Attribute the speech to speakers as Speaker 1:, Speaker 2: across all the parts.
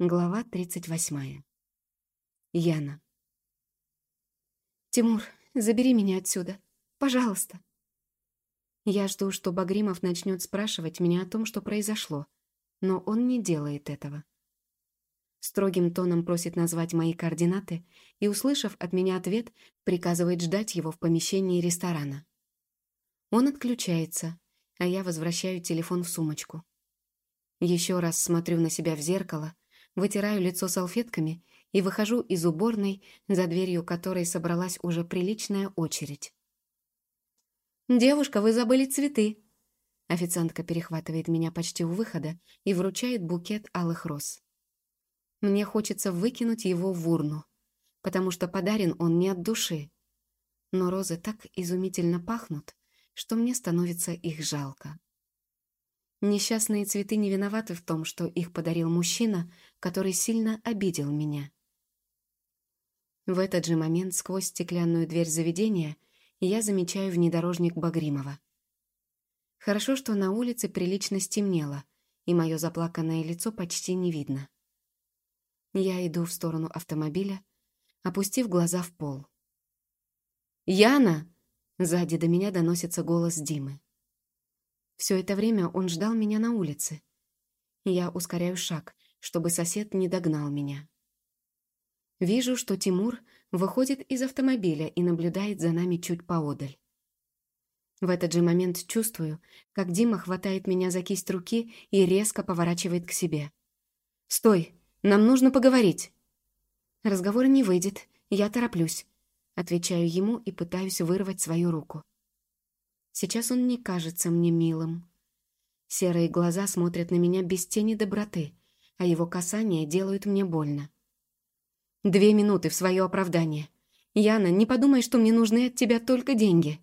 Speaker 1: Глава 38. Яна. «Тимур, забери меня отсюда. Пожалуйста». Я жду, что Багримов начнет спрашивать меня о том, что произошло, но он не делает этого. Строгим тоном просит назвать мои координаты и, услышав от меня ответ, приказывает ждать его в помещении ресторана. Он отключается, а я возвращаю телефон в сумочку. Еще раз смотрю на себя в зеркало — вытираю лицо салфетками и выхожу из уборной, за дверью которой собралась уже приличная очередь. «Девушка, вы забыли цветы!» Официантка перехватывает меня почти у выхода и вручает букет алых роз. Мне хочется выкинуть его в урну, потому что подарен он не от души. Но розы так изумительно пахнут, что мне становится их жалко. Несчастные цветы не виноваты в том, что их подарил мужчина, который сильно обидел меня. В этот же момент сквозь стеклянную дверь заведения я замечаю внедорожник Багримова. Хорошо, что на улице прилично стемнело, и мое заплаканное лицо почти не видно. Я иду в сторону автомобиля, опустив глаза в пол. «Яна!» — сзади до меня доносится голос Димы. Все это время он ждал меня на улице. Я ускоряю шаг, чтобы сосед не догнал меня. Вижу, что Тимур выходит из автомобиля и наблюдает за нами чуть поодаль. В этот же момент чувствую, как Дима хватает меня за кисть руки и резко поворачивает к себе. «Стой! Нам нужно поговорить!» «Разговор не выйдет, я тороплюсь», — отвечаю ему и пытаюсь вырвать свою руку. Сейчас он не кажется мне милым. Серые глаза смотрят на меня без тени доброты, а его касания делают мне больно. Две минуты в свое оправдание. Яна, не подумай, что мне нужны от тебя только деньги.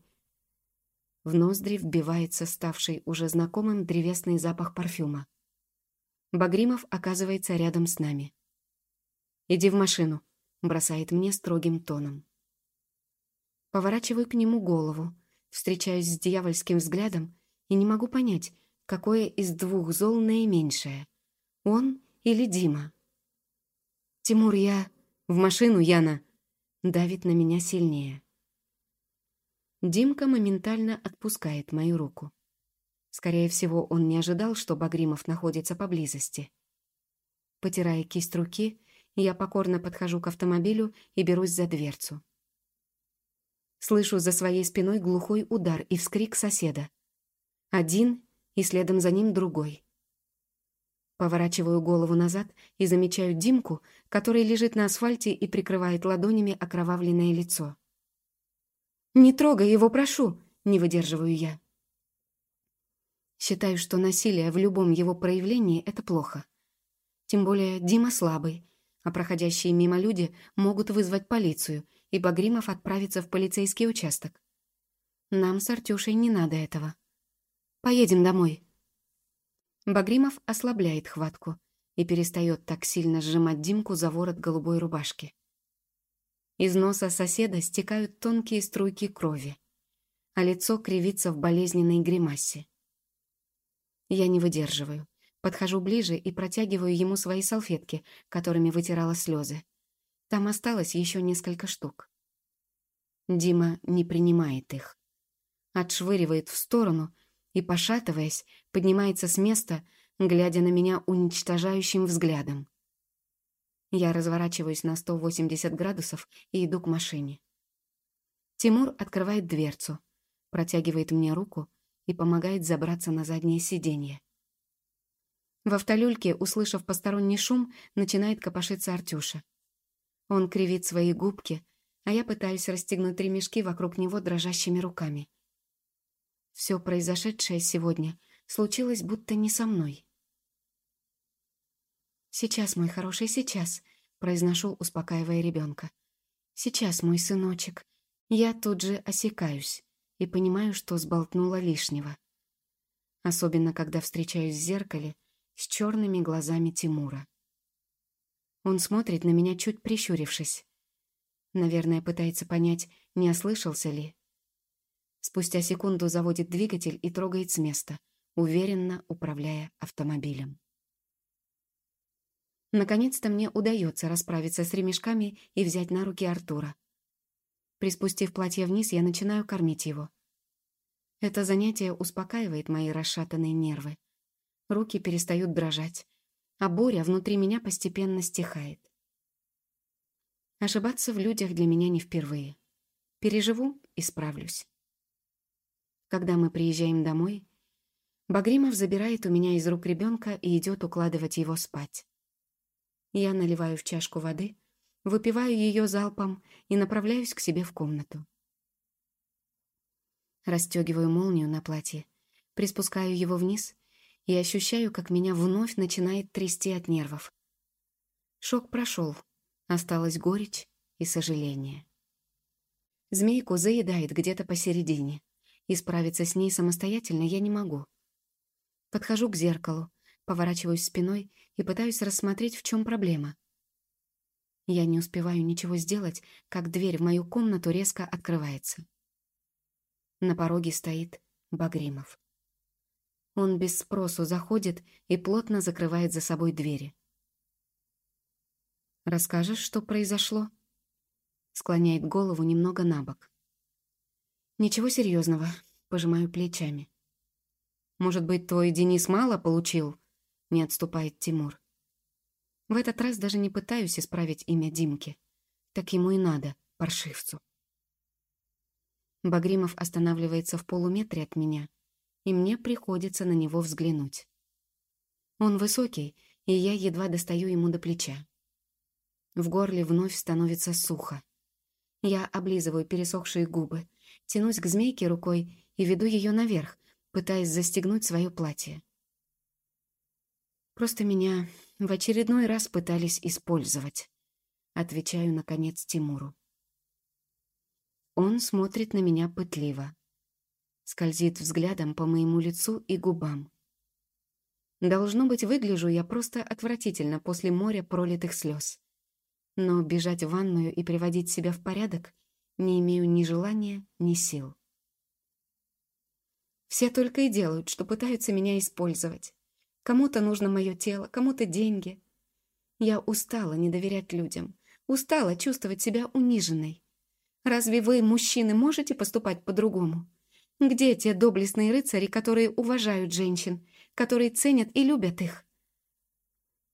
Speaker 1: В ноздри вбивается ставший уже знакомым древесный запах парфюма. Багримов оказывается рядом с нами. «Иди в машину», — бросает мне строгим тоном. Поворачиваю к нему голову, Встречаюсь с дьявольским взглядом и не могу понять, какое из двух зол наименьшее. Он или Дима? «Тимур, я...» «В машину, Яна!» Давит на меня сильнее. Димка моментально отпускает мою руку. Скорее всего, он не ожидал, что Багримов находится поблизости. Потирая кисть руки, я покорно подхожу к автомобилю и берусь за дверцу. Слышу за своей спиной глухой удар и вскрик соседа. Один, и следом за ним другой. Поворачиваю голову назад и замечаю Димку, который лежит на асфальте и прикрывает ладонями окровавленное лицо. «Не трогай его, прошу!» — не выдерживаю я. Считаю, что насилие в любом его проявлении — это плохо. Тем более Дима слабый, а проходящие мимо люди могут вызвать полицию — и Багримов отправится в полицейский участок. Нам с Артюшей не надо этого. Поедем домой. Багримов ослабляет хватку и перестает так сильно сжимать Димку за ворот голубой рубашки. Из носа соседа стекают тонкие струйки крови, а лицо кривится в болезненной гримасе. Я не выдерживаю. Подхожу ближе и протягиваю ему свои салфетки, которыми вытирала слезы. Там осталось еще несколько штук. Дима не принимает их. Отшвыривает в сторону и, пошатываясь, поднимается с места, глядя на меня уничтожающим взглядом. Я разворачиваюсь на 180 градусов и иду к машине. Тимур открывает дверцу, протягивает мне руку и помогает забраться на заднее сиденье. В автолюльке, услышав посторонний шум, начинает копошиться Артюша. Он кривит свои губки, а я пытаюсь расстегнуть ремешки вокруг него дрожащими руками. Все произошедшее сегодня случилось будто не со мной. «Сейчас, мой хороший, сейчас», — произношу, успокаивая ребенка. «Сейчас, мой сыночек». Я тут же осекаюсь и понимаю, что сболтнула лишнего. Особенно, когда встречаюсь в зеркале с черными глазами Тимура. Он смотрит на меня, чуть прищурившись. Наверное, пытается понять, не ослышался ли. Спустя секунду заводит двигатель и трогает с места, уверенно управляя автомобилем. Наконец-то мне удается расправиться с ремешками и взять на руки Артура. Приспустив платье вниз, я начинаю кормить его. Это занятие успокаивает мои расшатанные нервы. Руки перестают дрожать, а буря внутри меня постепенно стихает. Ошибаться в людях для меня не впервые. Переживу и справлюсь. Когда мы приезжаем домой, Багримов забирает у меня из рук ребенка и идет укладывать его спать. Я наливаю в чашку воды, выпиваю ее залпом и направляюсь к себе в комнату. Растегиваю молнию на платье, приспускаю его вниз и ощущаю, как меня вновь начинает трясти от нервов. Шок прошел, осталась горечь и сожаление. Змейку заедает где-то посередине, и справиться с ней самостоятельно я не могу. Подхожу к зеркалу, поворачиваюсь спиной и пытаюсь рассмотреть, в чем проблема. Я не успеваю ничего сделать, как дверь в мою комнату резко открывается. На пороге стоит Багримов. Он без спросу заходит и плотно закрывает за собой двери. «Расскажешь, что произошло?» Склоняет голову немного на бок. «Ничего серьезного, пожимаю плечами. «Может быть, твой Денис мало получил?» Не отступает Тимур. В этот раз даже не пытаюсь исправить имя Димки. Так ему и надо, паршивцу. Багримов останавливается в полуметре от меня, и мне приходится на него взглянуть. Он высокий, и я едва достаю ему до плеча. В горле вновь становится сухо. Я облизываю пересохшие губы, тянусь к змейке рукой и веду ее наверх, пытаясь застегнуть свое платье. Просто меня в очередной раз пытались использовать. Отвечаю, наконец, Тимуру. Он смотрит на меня пытливо. Скользит взглядом по моему лицу и губам. Должно быть, выгляжу я просто отвратительно после моря пролитых слез но бежать в ванную и приводить себя в порядок не имею ни желания, ни сил. Все только и делают, что пытаются меня использовать. Кому-то нужно мое тело, кому-то деньги. Я устала не доверять людям, устала чувствовать себя униженной. Разве вы, мужчины, можете поступать по-другому? Где те доблестные рыцари, которые уважают женщин, которые ценят и любят их?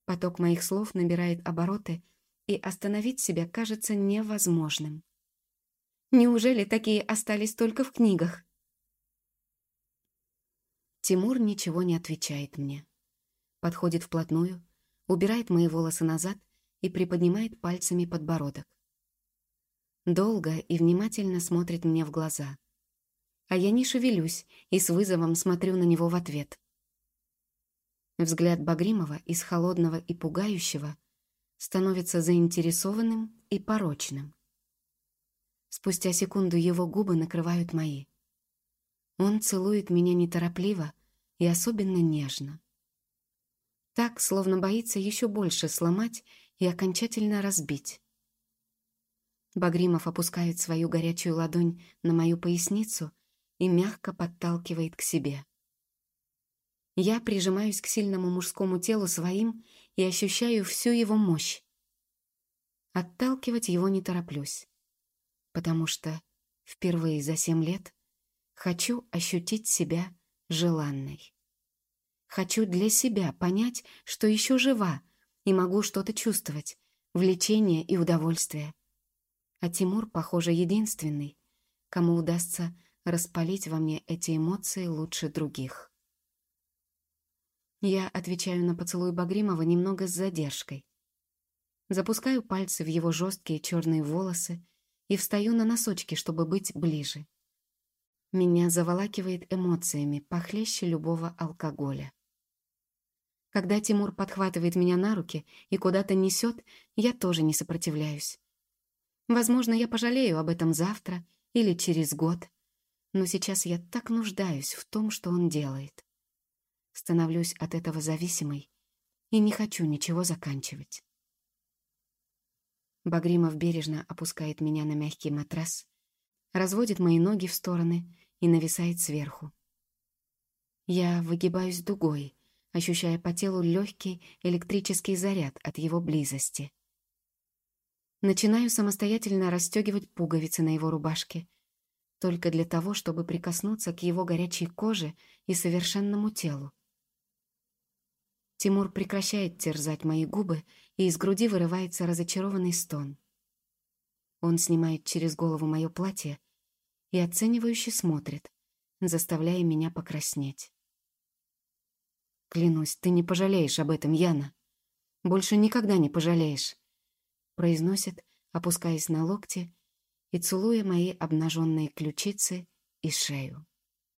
Speaker 1: Поток моих слов набирает обороты, и остановить себя кажется невозможным. Неужели такие остались только в книгах? Тимур ничего не отвечает мне. Подходит вплотную, убирает мои волосы назад и приподнимает пальцами подбородок. Долго и внимательно смотрит мне в глаза. А я не шевелюсь и с вызовом смотрю на него в ответ. Взгляд Багримова из холодного и пугающего — становится заинтересованным и порочным. Спустя секунду его губы накрывают мои. Он целует меня неторопливо и особенно нежно. Так, словно боится еще больше сломать и окончательно разбить. Багримов опускает свою горячую ладонь на мою поясницу и мягко подталкивает к себе. Я прижимаюсь к сильному мужскому телу своим и ощущаю всю его мощь. Отталкивать его не тороплюсь, потому что впервые за семь лет хочу ощутить себя желанной. Хочу для себя понять, что еще жива и могу что-то чувствовать, влечение и удовольствие. А Тимур, похоже, единственный, кому удастся распалить во мне эти эмоции лучше других. Я отвечаю на поцелуй Багримова немного с задержкой. Запускаю пальцы в его жесткие черные волосы и встаю на носочки, чтобы быть ближе. Меня заволакивает эмоциями, похлеще любого алкоголя. Когда Тимур подхватывает меня на руки и куда-то несет, я тоже не сопротивляюсь. Возможно, я пожалею об этом завтра или через год, но сейчас я так нуждаюсь в том, что он делает становлюсь от этого зависимой и не хочу ничего заканчивать. Багримов бережно опускает меня на мягкий матрас, разводит мои ноги в стороны и нависает сверху. Я выгибаюсь дугой, ощущая по телу легкий электрический заряд от его близости. Начинаю самостоятельно расстегивать пуговицы на его рубашке, только для того, чтобы прикоснуться к его горячей коже и совершенному телу. Тимур прекращает терзать мои губы, и из груди вырывается разочарованный стон. Он снимает через голову мое платье и оценивающе смотрит, заставляя меня покраснеть. «Клянусь, ты не пожалеешь об этом, Яна. Больше никогда не пожалеешь», — произносит, опускаясь на локти и целуя мои обнаженные ключицы и шею.